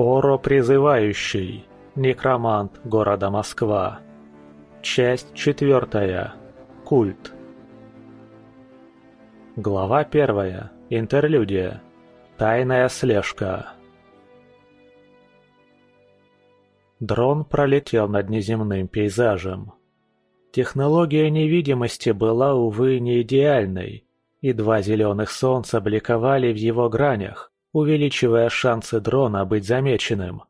Оро призывающий. Некромант города Москва. Часть четвертая. Культ. Глава первая. Интерлюдия. Тайная слежка. Дрон пролетел над неземным пейзажем. Технология невидимости была, увы, не идеальной, и два зеленых солнца бликовали в его гранях, увеличивая шансы дрона быть замеченным.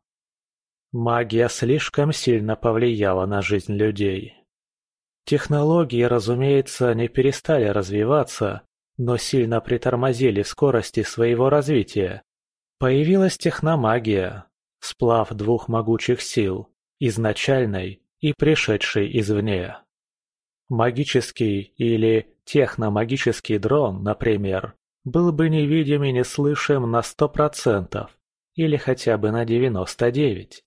Магия слишком сильно повлияла на жизнь людей. Технологии, разумеется, не перестали развиваться, но сильно притормозили в скорости своего развития. Появилась техномагия, сплав двух могучих сил, изначальной и пришедшей извне. Магический или техномагический дрон, например, был бы невидим и неслышим на сто процентов, или хотя бы на девяносто девять.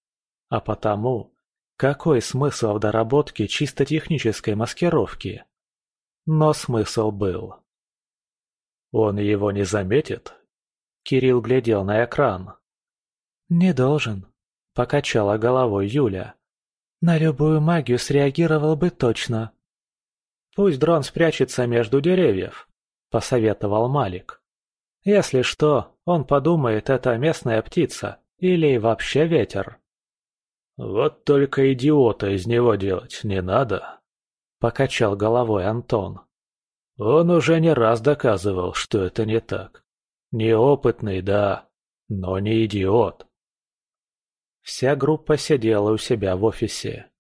А потому, какой смысл в доработке чисто технической маскировки? Но смысл был. Он его не заметит? Кирилл глядел на экран. «Не должен», — покачала головой Юля. «На любую магию среагировал бы точно». «Пусть дрон спрячется между деревьев», — посоветовал Малик. «Если что, он подумает, это местная птица или вообще ветер». «Вот только идиота из него делать не надо», — покачал головой Антон. «Он уже не раз доказывал, что это не так. Неопытный, да, но не идиот». Вся группа сидела у себя в офисе.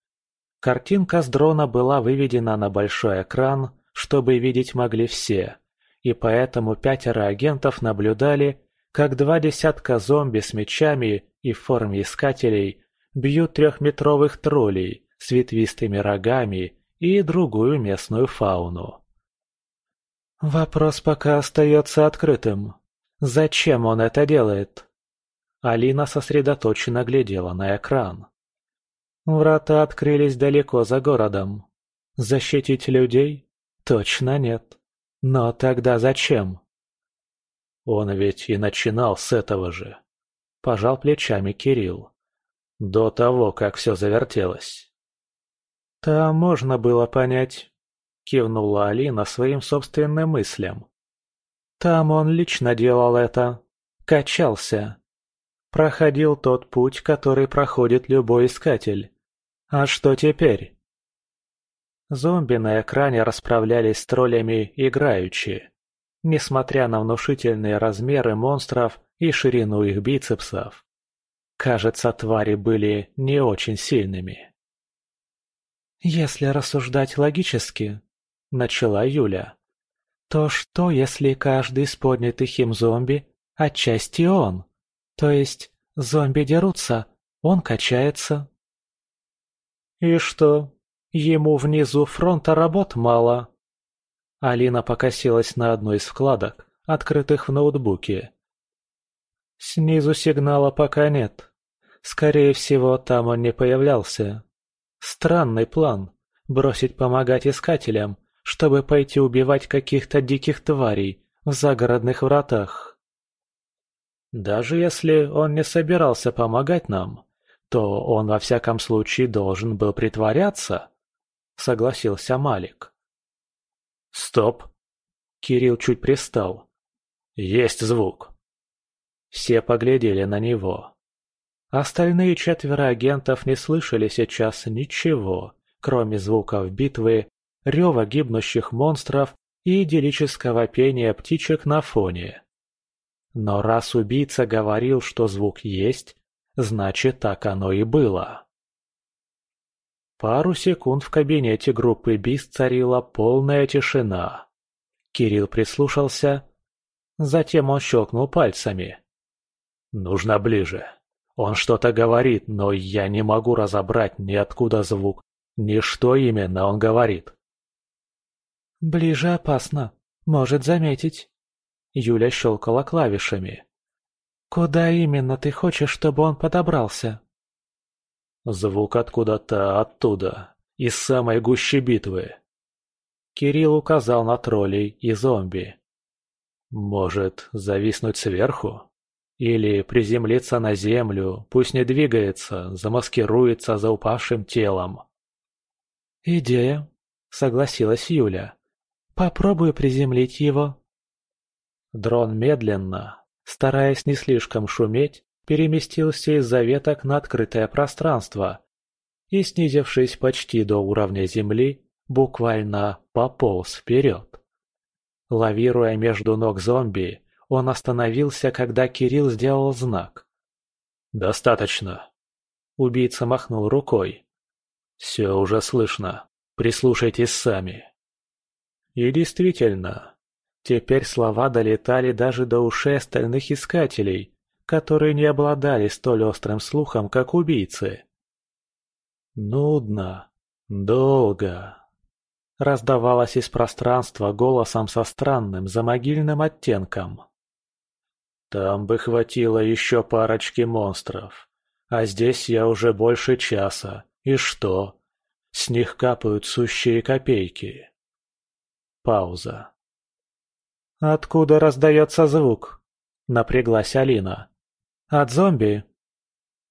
Картинка с дрона была выведена на большой экран, чтобы видеть могли все, и поэтому пятеро агентов наблюдали, как два десятка зомби с мечами и в форме искателей бьют трехметровых троллей с ветвистыми рогами и другую местную фауну. Вопрос пока остается открытым. Зачем он это делает? Алина сосредоточенно глядела на экран. Врата открылись далеко за городом. Защитить людей? Точно нет. Но тогда зачем? Он ведь и начинал с этого же. Пожал плечами Кирилл. До того, как все завертелось. Там можно было понять. Кивнула Алина своим собственным мыслям. Там он лично делал это. Качался. Проходил тот путь, который проходит любой искатель. А что теперь? Зомби на экране расправлялись с троллями играючи. Несмотря на внушительные размеры монстров и ширину их бицепсов. Кажется, твари были не очень сильными. «Если рассуждать логически», — начала Юля, — «то что, если каждый из поднятых им зомби — отчасти он?» То есть зомби дерутся, он качается. И что, ему внизу фронта работ мало? Алина покосилась на одну из вкладок, открытых в ноутбуке. Снизу сигнала пока нет. Скорее всего, там он не появлялся. Странный план – бросить помогать искателям, чтобы пойти убивать каких-то диких тварей в загородных вратах. Даже если он не собирался помогать нам, то он во всяком случае должен был притворяться, согласился Малик. Стоп. Кирилл чуть пристал. Есть звук. Все поглядели на него. Остальные четверо агентов не слышали сейчас ничего, кроме звуков битвы, рева гибнущих монстров и идиллического пения птичек на фоне. Но раз убийца говорил, что звук есть, значит так оно и было. Пару секунд в кабинете группы БИС царила полная тишина. Кирилл прислушался, затем он щелкнул пальцами. «Нужно ближе. Он что-то говорит, но я не могу разобрать ни откуда звук, ни что именно он говорит». «Ближе опасно. Может заметить». Юля щелкала клавишами. «Куда именно ты хочешь, чтобы он подобрался?» Звук откуда-то оттуда, из самой гущи битвы. Кирилл указал на троллей и зомби. «Может, зависнуть сверху? Или приземлиться на землю, пусть не двигается, замаскируется за упавшим телом. «Идея», — согласилась Юля. «Попробую приземлить его». Дрон медленно, стараясь не слишком шуметь, переместился из-за веток на открытое пространство и, снизившись почти до уровня земли, буквально пополз вперед. Лавируя между ног зомби, он остановился, когда Кирилл сделал знак. «Достаточно!» Убийца махнул рукой. «Все уже слышно. Прислушайтесь сами». И действительно, теперь слова долетали даже до ушей остальных искателей, которые не обладали столь острым слухом, как убийцы. «Нудно. Долго раздавалось из пространства голосом со странным замогильным оттенком. «Там бы хватило еще парочки монстров. А здесь я уже больше часа. И что? С них капают сущие копейки». Пауза. «Откуда раздается звук?» — напряглась Алина. «От зомби?»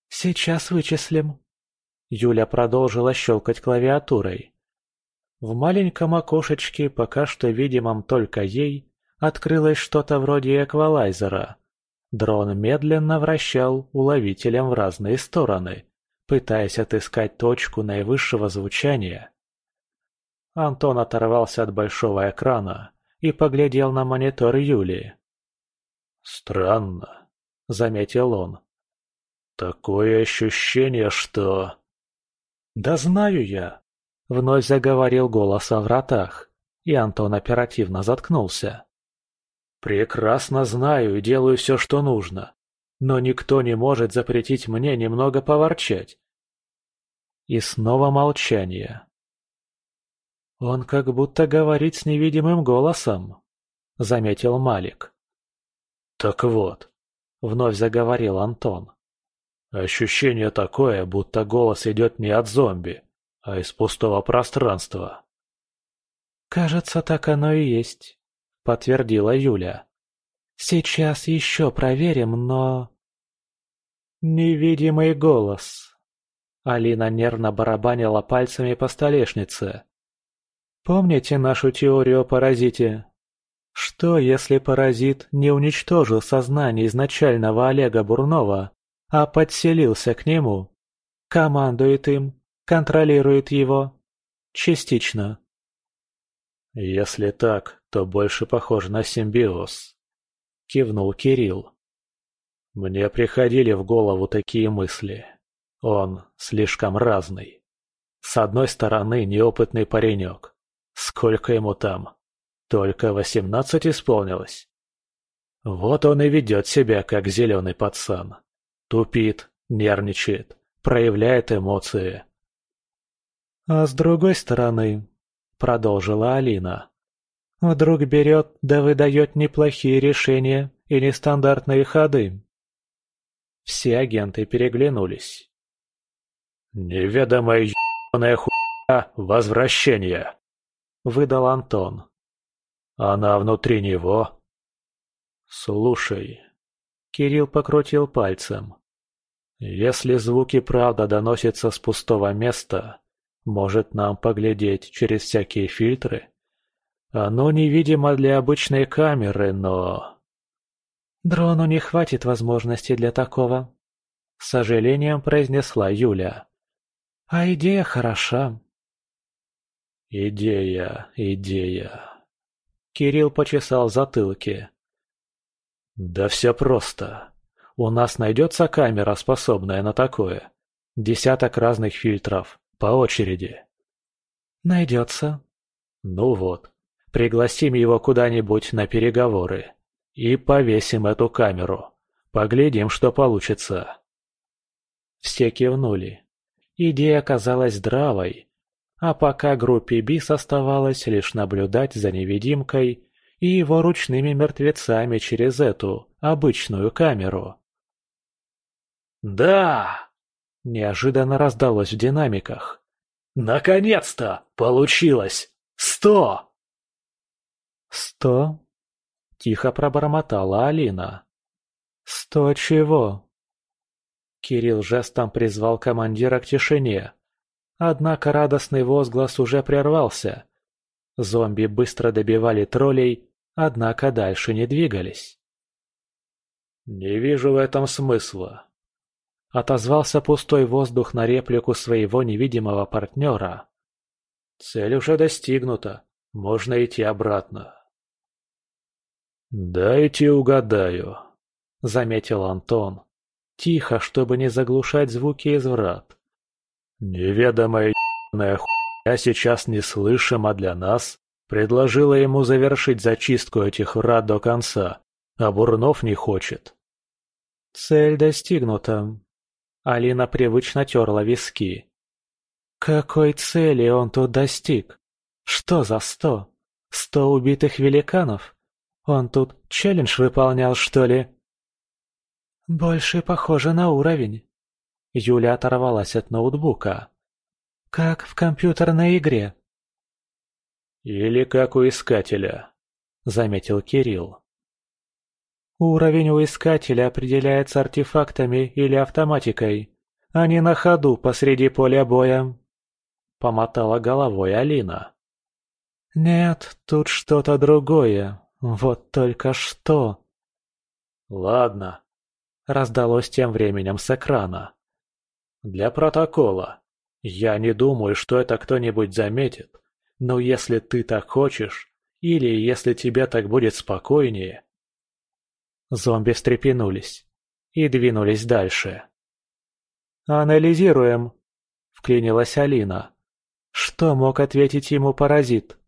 «Сейчас вычислим». Юля продолжила щелкать клавиатурой. В маленьком окошечке, пока что видимом только ей, открылось что-то вроде эквалайзера. Дрон медленно вращал уловителем в разные стороны, пытаясь отыскать точку наивысшего звучания. Антон оторвался от большого экрана и поглядел на монитор Юли. «Странно», — заметил он. «Такое ощущение, что...» «Да знаю я», Вновь заговорил голос о вратах, и Антон оперативно заткнулся. «Прекрасно знаю и делаю все, что нужно, но никто не может запретить мне немного поворчать». И снова молчание. «Он как будто говорит с невидимым голосом», — заметил Малик. «Так вот», — вновь заговорил Антон. «Ощущение такое, будто голос идет не от зомби, а из пустого пространства. «Кажется, так оно и есть», — подтвердила Юля. «Сейчас еще проверим, но...» «Невидимый голос». Алина нервно барабанила пальцами по столешнице. «Помните нашу теорию о паразите? Что, если паразит не уничтожил сознание изначального Олега Бурнова, а подселился к нему, командует им контролирует его. Частично. «Если так, то больше похоже на симбиоз», — кивнул Кирилл. «Мне приходили в голову такие мысли. Он слишком разный. С одной стороны, неопытный паренек. Сколько ему там? Только восемнадцать исполнилось. Вот он и ведет себя, как зеленый пацан. Тупит, нервничает, проявляет эмоции. «А с другой стороны», — продолжила Алина, — «вдруг берет да выдает неплохие решения и нестандартные ходы». Все агенты переглянулись. «Неведомая ебаная хуйня возвращение», — выдал Антон. «Она внутри него?» «Слушай», — Кирилл покрутил пальцем. «Если звуки правда доносятся с пустого места, может, нам поглядеть через всякие фильтры? Оно невидимо для обычной камеры, но... Дрону не хватит возможности для такого. С сожалением произнесла Юля. А идея хороша. Идея, идея. Кирилл почесал затылки. Да все просто. У нас найдется камера, способная на такое. Десяток разных фильтров. По очереди. Найдется. Ну вот. Пригласим его куда-нибудь на переговоры. И повесим эту камеру. Поглядим, что получится. Все кивнули. Идея оказалась здравой. А пока группе БИС оставалось лишь наблюдать за невидимкой и его ручными мертвецами через эту обычную камеру. «Да!» Неожиданно раздалось в динамиках. «Наконец-то! Получилось! Сто!» «Сто?» – тихо пробормотала Алина. «Сто чего?» Кирилл жестом призвал командира к тишине. Однако радостный возглас уже прервался. Зомби быстро добивали троллей, однако дальше не двигались. «Не вижу в этом смысла», — отозвался пустой воздух на реплику своего невидимого партнера. «Цель уже достигнута, можно идти обратно». «Дайте угадаю», — заметил Антон. Тихо, чтобы не заглушать звуки из врат. «Неведомая ебаная хуйня сейчас неслышима для нас предложила ему завершить зачистку этих врат до конца, а Бурнов не хочет». «Цель достигнута». Алина привычно терла виски. «Какой цели он тут достиг? Что за сто? Сто убитых великанов? Он тут челлендж выполнял, что ли?» «Больше похоже на уровень». Юля оторвалась от ноутбука. «Как в компьютерной игре». «Или как у Искателя», — заметил Кирилл. Уровень у Искателя определяется артефактами или автоматикой, а не на ходу посреди поля боя. Помотала головой Алина. Нет, тут что-то другое. Вот только что. Ладно. Раздалось тем временем с экрана. Для протокола. Я не думаю, что это кто-нибудь заметит. Но если ты так хочешь, или если тебе так будет спокойнее... Зомби встрепенулись и двинулись дальше. «Анализируем», — вклинилась Алина. Что мог ответить ему паразит?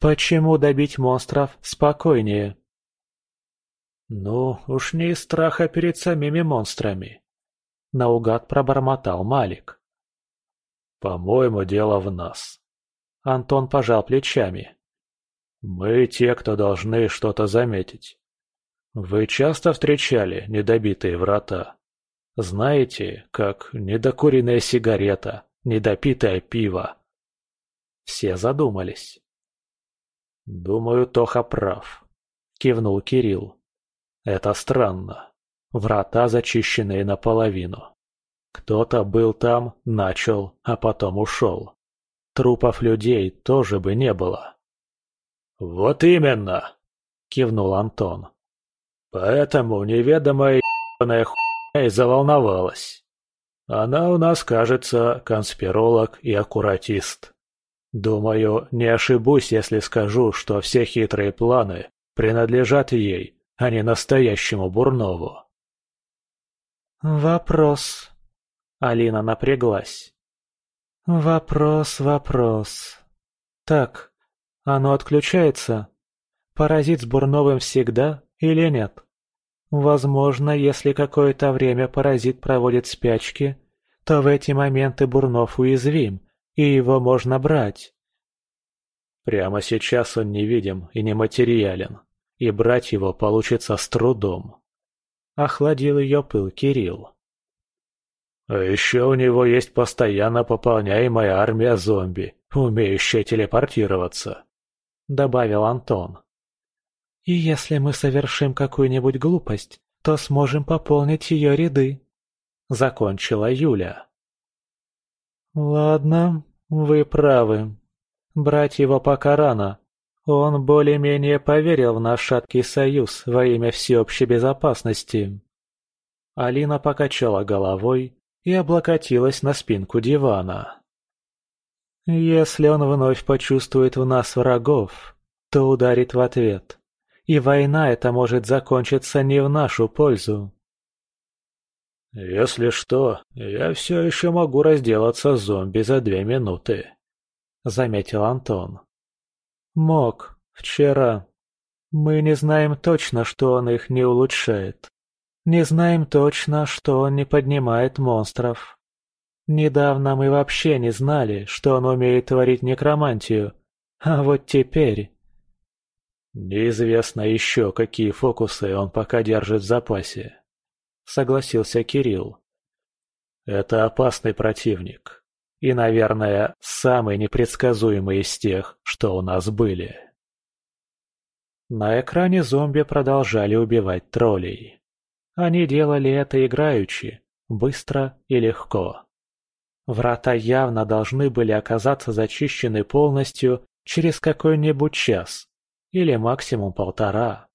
Почему добить монстров спокойнее? «Ну, уж не из страха перед самими монстрами», — наугад пробормотал Малик. «По-моему, дело в нас». Антон пожал плечами. «Мы те, кто должны что-то заметить. Вы часто встречали недобитые врата? Знаете, как недокуренная сигарета, недопитое пиво?» Все задумались. «Думаю, Тоха прав», — кивнул Кирилл. Это странно. Врата зачищенные наполовину. Кто-то был там, начал, а потом ушел. Трупов людей тоже бы не было. «Вот именно!» — кивнул Антон. «Поэтому неведомая ебаная хуйня и заволновалась. Она у нас, кажется, конспиролог и аккуратист. Думаю, не ошибусь, если скажу, что все хитрые планы принадлежат ей а не настоящему Бурнову. «Вопрос». Алина напряглась. «Вопрос, вопрос. Так, оно отключается? Паразит с Бурновым всегда или нет? Возможно, если какое-то время паразит проводит спячки, то в эти моменты Бурнов уязвим, и его можно брать». Прямо сейчас он невидим и нематериален и брать его получится с трудом. Охладил ее пыл Кирилл. А еще у него есть постоянно пополняемая армия зомби, умеющая телепортироваться, добавил Антон. И если мы совершим какую-нибудь глупость, то сможем пополнить ее ряды, закончила Юля. Ладно, вы правы. Брать его пока рано, он более-менее поверил в наш шаткий союз во имя всеобщей безопасности. Алина покачала головой и облокотилась на спинку дивана. Если он вновь почувствует в нас врагов, то ударит в ответ. И война эта может закончиться не в нашу пользу. «Если что, я все еще могу разделаться с зомби за две минуты», — заметил Антон. Мог. Вчера. Мы не знаем точно, что он их не улучшает. Не знаем точно, что он не поднимает монстров. Недавно мы вообще не знали, что он умеет творить некромантию. А вот теперь... Неизвестно еще, какие фокусы он пока держит в запасе. Согласился Кирилл. Это опасный противник. И, наверное, самый непредсказуемый из тех, что у нас были. На экране зомби продолжали убивать троллей. Они делали это играючи, быстро и легко. Врата явно должны были оказаться зачищены полностью через какой-нибудь час или максимум полтора.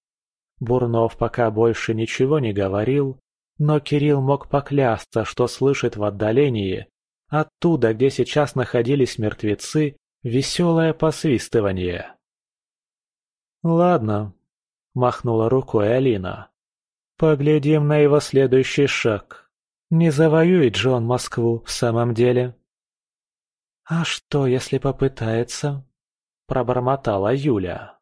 Бурнов пока больше ничего не говорил, но Кирилл мог поклясться, что слышит в отдалении, оттуда, где сейчас находились мертвецы, веселое посвистывание. «Ладно», — махнула рукой Алина. «Поглядим на его следующий шаг. Не завоюет же он Москву в самом деле». «А что, если попытается?» — пробормотала Юля.